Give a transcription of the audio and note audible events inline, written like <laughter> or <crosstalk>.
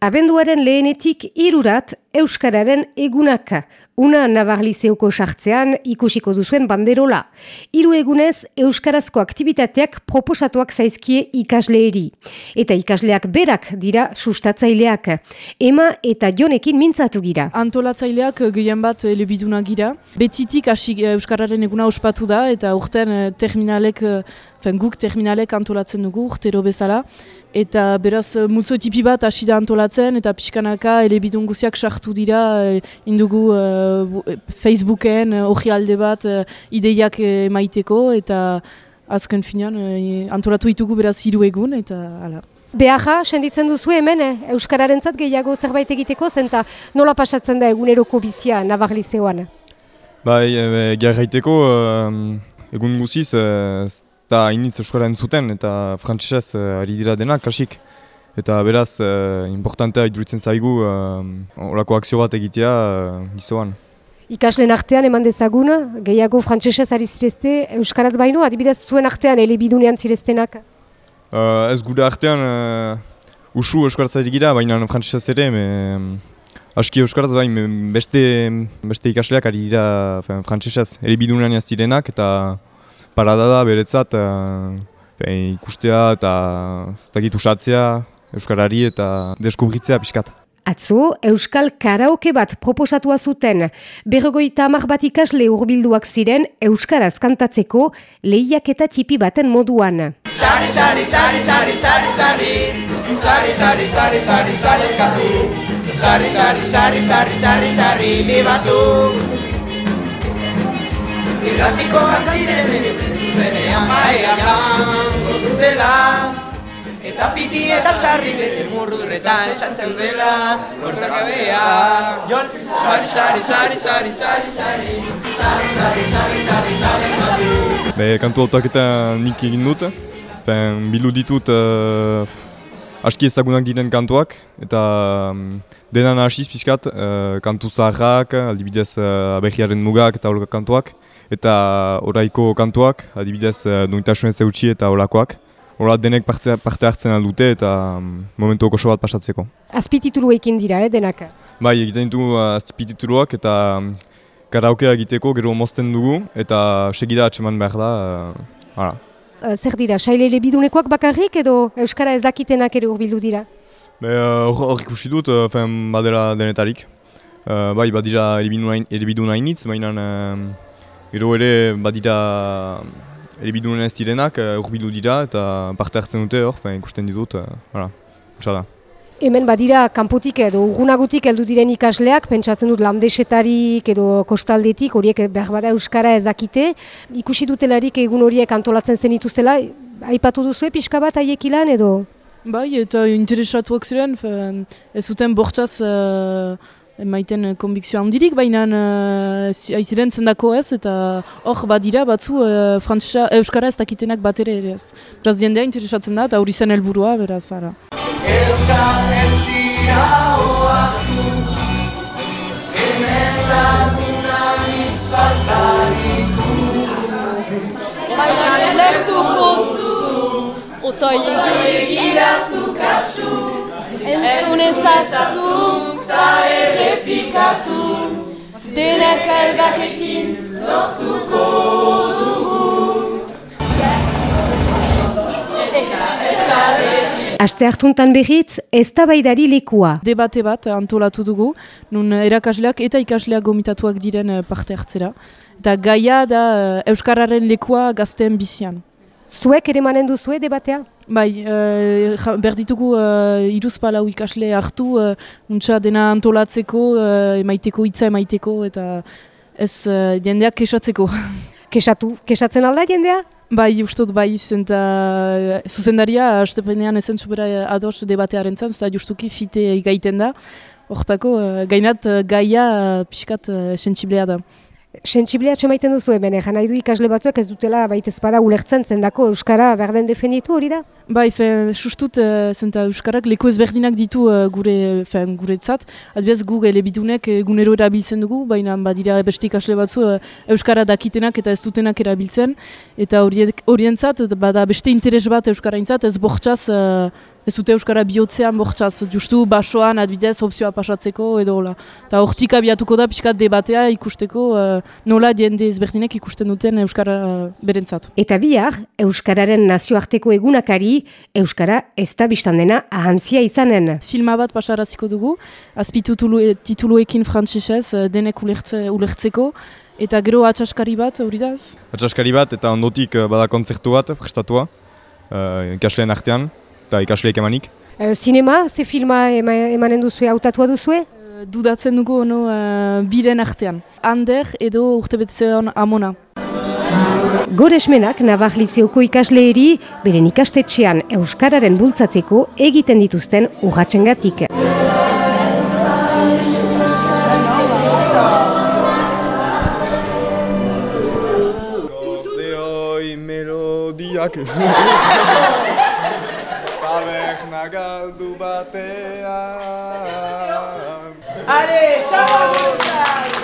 Abenduaren lehenetik irurat Euskararen egunaka. Una Navarlizeoko sartzean ikusiko duzuen banderola. Hiru egunez Euskarazko aktivitateak proposatuak zaizkie ikasleeri. Eta ikasleak berak dira sustatzaileak. Ema eta jonekin mintzatu gira. Antolatzaileak eh, gehien bat elebiduna gira. Betitik hasi eh, Euskararen eguna ospatu da eta urten eh, terminalek, fen guk terminalek antolatzen dugu urtero bezala. Eta beraz multzo tipi bat hasi antolatzen eta pixkanaka elebidun guziak sartu dira indugu Facebooken hori alde bat ideiak maiteko eta azken finean antolatu ditugu beraz hiru egun eta hala. Beaja, senditzen duzu hemen, eh? Euskararen zat gehiago zerbait egiteko, zenta nola pasatzen da eguneroko bizia Navarlizeoan? Bai, e, gerraiteko, egun guziz, eta e, iniz Euskararen zuten, eta frantzesez e, ari dira denak, kasik. Eta beraz, e, importantea iduritzen zaigu, e, olako akzio bat egitea e, gizoan. Ikaslen artean eman dezagun, gehiago frantzesez ari zirezte, Euskaraz baino, adibidez zuen artean elebidunean zireztenak? Uh, ez gure artean uh, usu euskaraz gira, baina frantzesez ere, me, aski euskaraz bain, beste, beste ikasleak ari dira frantzesez eribidunean jaztirenak, eta parada da beretzat uh, ikustea eta ez dakit usatzea euskarari eta deskubritzea pixkat. Atzo, Euskal Karaoke bat proposatua zuten. Berrogoita hamar bat ikasle urbilduak ziren Euskaraz kantatzeko lehiak eta txipi baten moduan. Sari, sari, sari, sari, sari, sari, sari, sari, sari, sari, sari, eskatu, sari, sari, sari, sari, sari, sari, bibatu. Irratiko bat ziren, zuzenean bai, gozutela, Eta piti eta sarri bete murdurretan esantzen dela Kortak abea Sari, sari, sari, sari, sari, sari Sari, sari, sari, sari, sari, sari Be, kantu autak eta nik egin dut. Fen, bilu ditut uh, aski ezagunak diren kantuak. Eta um, denan hasiz pixkat uh, kantu zaharrak, aldibidez uh, abegiaren mugak eta holak kantuak. Eta oraiko kantuak, adibidez uh, duintasunez eutxi eta holakoak Hora denek parte, parte hartzen aldute eta um, momentu oso bat pasatzeko. Azpititulu ekin dira, eh, denak? Bai, egiten ditu uh, azpitituluak eta um, karaokea egiteko gero mozten dugu eta segida atseman behar da. Uh, uh, zer dira, saile bidunekoak bakarrik edo Euskara ez dakitenak ere urbildu dira? Hor uh, ikusi dut, uh, badera denetarik. Uh, bai, badira elebidu nainitz, baina uh, gero ere badira Elibidunen ez direnak, uh, urbidu dira eta parte hartzen dute hor, ikusten ditut, uh, da. Hemen badira kanpotik edo urgunagutik heldu diren ikasleak, pentsatzen dut landesetarik edo kostaldetik, horiek behar bada Euskara ez dakite. Ikusi dutelarik egun horiek antolatzen zen ituztela, aipatu duzu pixka bat haiek ilan edo? Bai, eta interesatuak ziren, ez zuten bortzaz emaiten uh, konbikzio handirik, baina uh, aiziren zendako ez, eta hor badira batzu uh, Euskara ez dakitenak bat ere ere ez. Beraz jendea interesatzen da, eta hori zen helburua beraz, ara. Elka ez dira oartu, hemen laguna nizfaltaritu. Baina lehtuko duzu, otoi egirazu kasu, entzun ezazu, eta errepikatu denak elgarrekin lortuko dugu Aste hartuntan berriz, ez da baidari lekua. Debate bat antolatu dugu, nun erakasleak eta ikasleak gomitatuak diren eh, parte hartzera. Eta gaia da eh, Euskararen lekua gazten bizian. Zuek ere manen duzue debatea? Bai, uh, berditugu uh, iruz palau ikasle hartu, uh, untsa dena antolatzeko, uh, emaiteko, hitza emaiteko, eta ez uh, jendeak kesatzeko. <laughs> Kesatu, kesatzen alda jendea? Bai, ustot bai, zenta uh, zuzendaria, astepenean ezen supera ados debatearen zan, zeta justuki fite gaiten da. Hortako, uh, gainat gaia pixkat sensiblea da. Sentsibilea txemaiten duzu hemen, eh? nahi du ikasle batzuek ez dutela baita ezpada ulertzen zendako Euskara berden defenditu hori da? Bai, fe, sustut, uh, zenta Euskarak leku ezberdinak ditu uh, gure, fe, gure tzat. Adibaz gu elebidunek egunero erabiltzen dugu, baina badira beste ikasle batzu uh, Euskara dakitenak eta ez dutenak erabiltzen. Eta horientzat, bada beste interes bat Euskara intzat, ez bortxaz ez dute Euskara bihotzean bortxaz, justu basoan adbidez opzioa pasatzeko edo hola. Eta hortik abiatuko da pixkat debatea ikusteko uh, nola jende ezberdinek ikusten duten Euskara uh, berentzat. Eta bihar, Euskararen nazioarteko egunakari, Euskara ez da biztan dena ahantzia izanen. Filma bat pasaraziko dugu, azpitutulu tituluekin frantzisez uh, denek ulertze, ulertzeko, eta gero atxaskari bat, hori da ez? Atxaskari bat eta ondotik bada kontzertu bat prestatua, uh, ikasleen artean eta ikasleek emanik. Zinema, ze filma ema, emanen duzue, hautatua duzue? Uh, dudatzen dugu ono uh, biren artean. Ander edo urtebetzean amona. Goresmenak Navarlizioko ikasleeri beren ikastetxean Euskararen bultzatzeko egiten dituzten urratxengatik. Gordeoi melodiak <laughs> Alek nagaldu batean. Ale, txau!